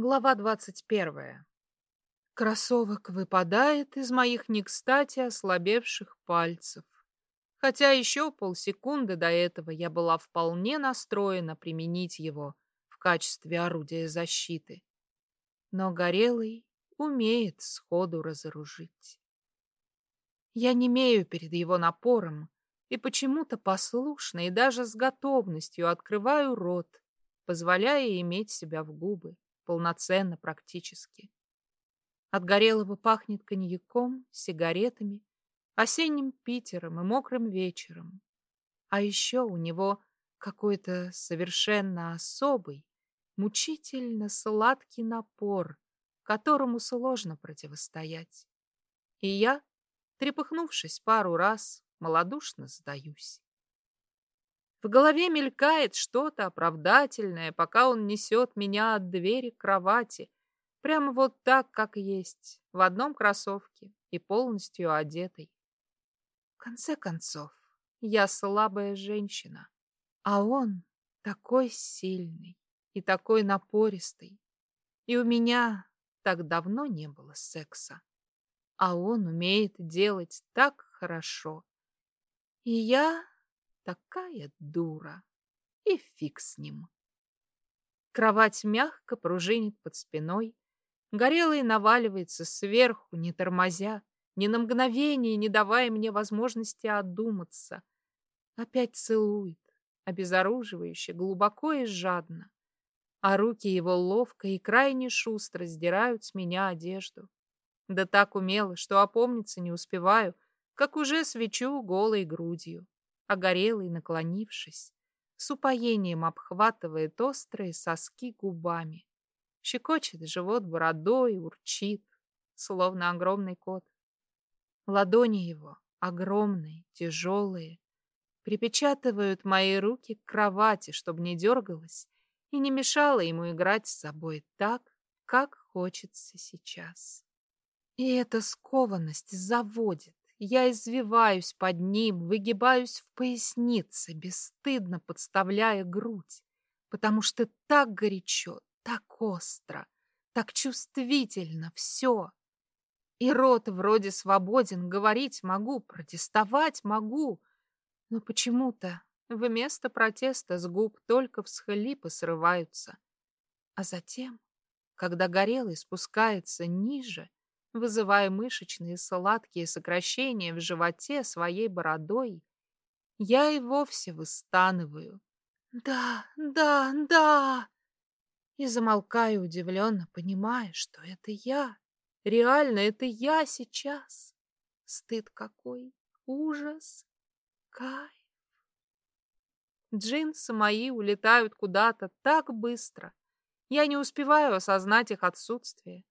Глава двадцать первая. Кроссовок выпадает из моих не кстати ослабевших пальцев. Хотя еще полсекунды до этого я была вполне настроена применить его в качестве орудия защиты. Но Горелый умеет сходу разоружить. Я не имею перед его напором и почему-то послушно и даже с готовностью открываю рот, позволяя иметь себя в губы полноценно практически. От горелого пахнет коньяком, сигаретами, осенним Питером и мокрым вечером. А еще у него какой-то совершенно особый, мучительно сладкий напор, которому сложно противостоять. И я, трепыхнувшись пару раз, малодушно сдаюсь. В голове мелькает что-то оправдательное, пока он несет меня от двери к кровати, прямо вот так, как есть, в одном кроссовке и полностью одетой. В конце концов, я слабая женщина, а он такой сильный и такой напористый. И у меня так давно не было секса, а он умеет делать так хорошо. И я Такая дура. И фиг с ним. Кровать мягко пружинит под спиной. Горелый наваливается сверху, не тормозя, ни на мгновение не давая мне возможности одуматься. Опять целует, обезоруживающе, глубоко и жадно. А руки его ловко и крайне шустро сдирают с меня одежду. Да так умело, что опомниться не успеваю, как уже свечу голой грудью. Огорелый, наклонившись, с упоением обхватывает острые соски губами. Щекочет живот бородой, урчит, словно огромный кот. Ладони его, огромные, тяжелые, припечатывают мои руки к кровати, чтобы не дергалась и не мешала ему играть с собой так, как хочется сейчас. И эта скованность заводит, я извиваюсь под ним, выгибаюсь в пояснице, бесстыдно подставляя грудь, потому что так горячо, так остро, так чувствительно все. И рот вроде свободен, говорить могу, протестовать могу, но почему-то вместо протеста с губ только всхлипы срываются. А затем, когда горелый спускается ниже, вызывая мышечные сладкие сокращения в животе своей бородой, я и вовсе выстанываю. «Да, да, да!» И замолкаю удивленно, понимая, что это я. Реально, это я сейчас. Стыд какой, ужас, кайф. Джинсы мои улетают куда-то так быстро. Я не успеваю осознать их отсутствие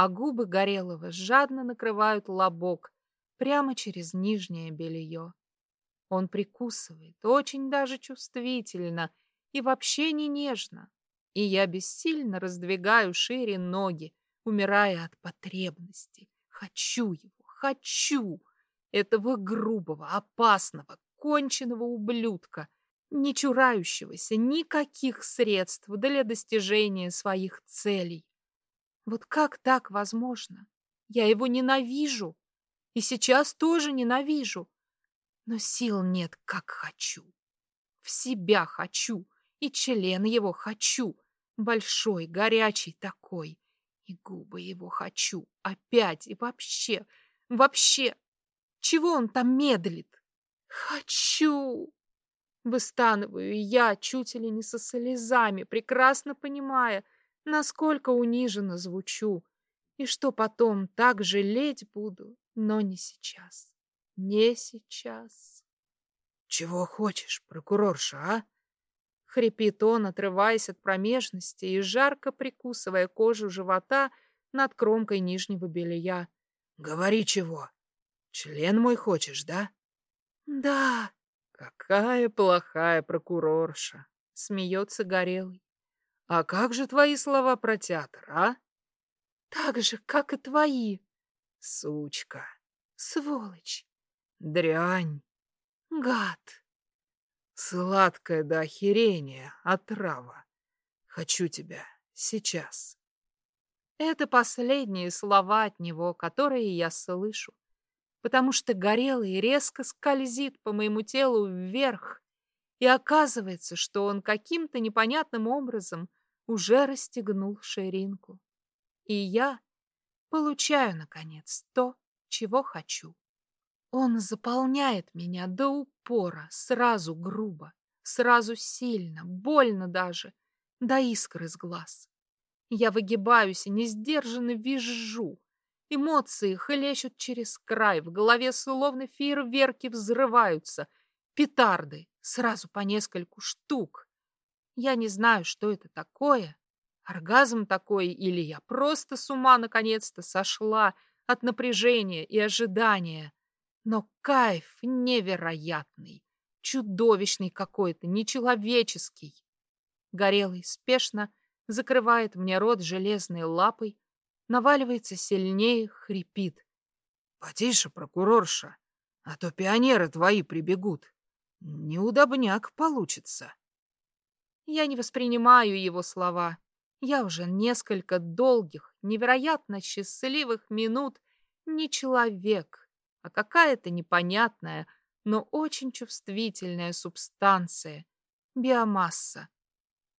а губы Горелого жадно накрывают лобок прямо через нижнее белье. Он прикусывает, очень даже чувствительно и вообще не нежно. И я бессильно раздвигаю шире ноги, умирая от потребности. Хочу его, хочу! Этого грубого, опасного, конченного ублюдка, не чурающегося никаких средств для достижения своих целей. Вот как так возможно? Я его ненавижу. И сейчас тоже ненавижу. Но сил нет, как хочу. В себя хочу. И член его хочу. Большой, горячий такой. И губы его хочу. Опять и вообще. Вообще. Чего он там медлит? Хочу. Выстанываю я, чуть ли не со слезами, прекрасно понимая, насколько униженно звучу, и что потом так жалеть буду, но не сейчас. Не сейчас. Чего хочешь, прокурорша, а? Хрипит он, отрываясь от промежности и жарко прикусывая кожу живота над кромкой нижнего белья. Говори чего? Член мой хочешь, да? Да. Какая плохая прокурорша, смеется Горелый. А как же твои слова про театр, а? Так же, как и твои. Сучка. Сволочь. Дрянь. Гад. Сладкое до охерения, отрава. Хочу тебя сейчас. Это последние слова от него, которые я слышу, потому что горелый резко скользит по моему телу вверх, и оказывается, что он каким-то непонятным образом уже расстегнул ширинку. И я получаю, наконец, то, чего хочу. Он заполняет меня до упора, сразу грубо, сразу сильно, больно даже, до искры из глаз. Я выгибаюсь и несдержанно визжу. Эмоции хлещут через край, в голове словно фейерверки взрываются, петарды, сразу по нескольку штук. Я не знаю, что это такое, оргазм такой, или я просто с ума наконец-то сошла от напряжения и ожидания. Но кайф невероятный, чудовищный какой-то, нечеловеческий. Горелый спешно закрывает мне рот железной лапой, наваливается сильнее, хрипит. — Потише, прокурорша, а то пионеры твои прибегут. Неудобняк получится. Я не воспринимаю его слова. Я уже несколько долгих, невероятно счастливых минут не человек, а какая-то непонятная, но очень чувствительная субстанция, биомасса.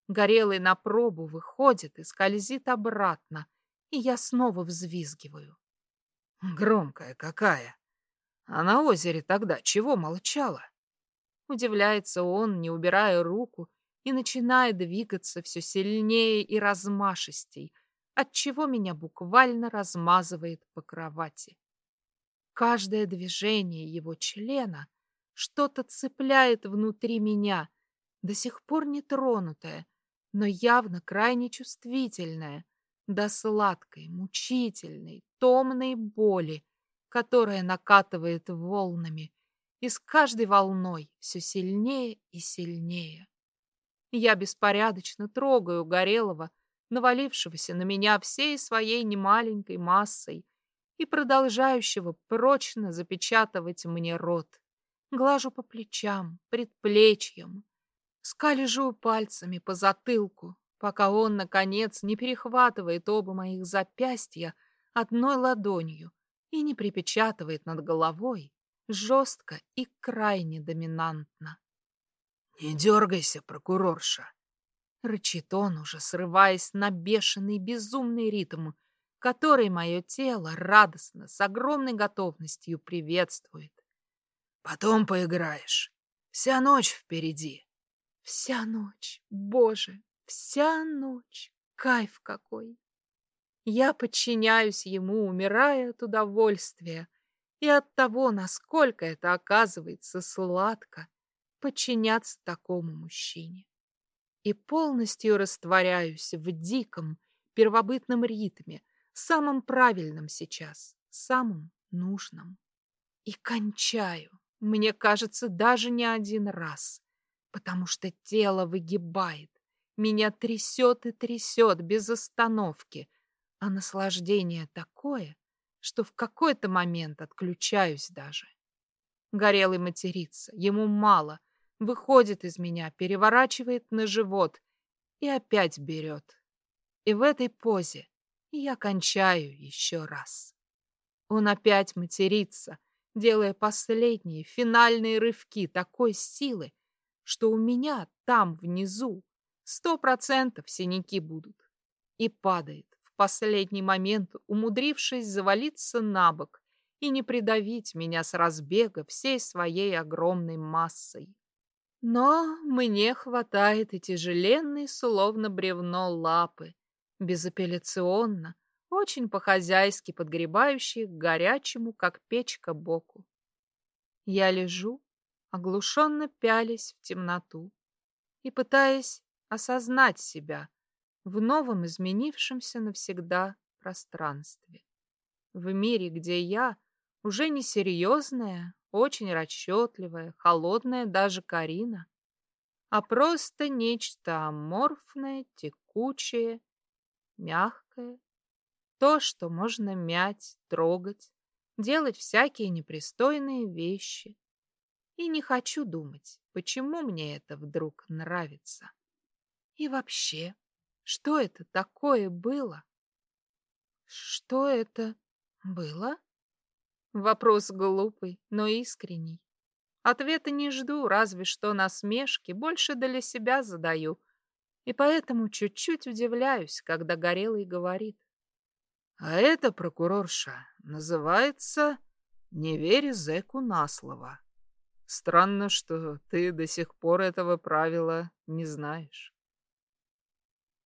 Горелый на пробу выходит и скользит обратно, и я снова взвизгиваю. Громкая какая! А на озере тогда чего молчала? Удивляется он, не убирая руку, и начинает двигаться все сильнее и размашистей, отчего меня буквально размазывает по кровати. Каждое движение его члена что-то цепляет внутри меня, до сих пор не тронутое, но явно крайне чувствительное, до сладкой, мучительной, томной боли, которая накатывает волнами, и с каждой волной все сильнее и сильнее. Я беспорядочно трогаю Горелого, навалившегося на меня всей своей немаленькой массой, и продолжающего прочно запечатывать мне рот. Глажу по плечам, предплечьям, скалежу пальцами по затылку, пока он, наконец, не перехватывает оба моих запястья одной ладонью и не припечатывает над головой жестко и крайне доминантно. «Не дергайся, прокурорша!» Рычит он уже, срываясь на бешеный безумный ритм, который мое тело радостно, с огромной готовностью приветствует. Потом поиграешь. Вся ночь впереди. Вся ночь, боже, вся ночь. Кайф какой! Я подчиняюсь ему, умирая от удовольствия и от того, насколько это оказывается сладко подчиняться такому мужчине. И полностью растворяюсь в диком, первобытном ритме, самым правильным сейчас, самым нужным. И кончаю, мне кажется, даже не один раз, потому что тело выгибает, меня трясет и трясет без остановки, а наслаждение такое, что в какой-то момент отключаюсь даже. Горелый матерится, ему мало, выходит из меня, переворачивает на живот и опять берет. И в этой позе я кончаю еще раз. Он опять матерится, делая последние финальные рывки такой силы, что у меня там внизу сто процентов синяки будут. И падает в последний момент, умудрившись завалиться на бок и не придавить меня с разбега всей своей огромной массой. Но мне хватает и тяжеленной, словно бревно лапы, безапелляционно, очень по-хозяйски подгребающие к горячему, как печка, боку. Я лежу, оглушенно пялясь в темноту и пытаясь осознать себя в новом изменившемся навсегда пространстве. В мире, где я уже не серьезная, очень расчетливая, холодная даже Карина, а просто нечто аморфное, текучее, мягкое, то, что можно мять, трогать, делать всякие непристойные вещи. И не хочу думать, почему мне это вдруг нравится. И вообще, что это такое было? Что это было? Вопрос глупый, но искренний. Ответа не жду, разве что насмешки, больше для себя задаю. И поэтому чуть-чуть удивляюсь, когда Горелый говорит. А это, прокурорша, называется «Не верь зэку на слово». Странно, что ты до сих пор этого правила не знаешь.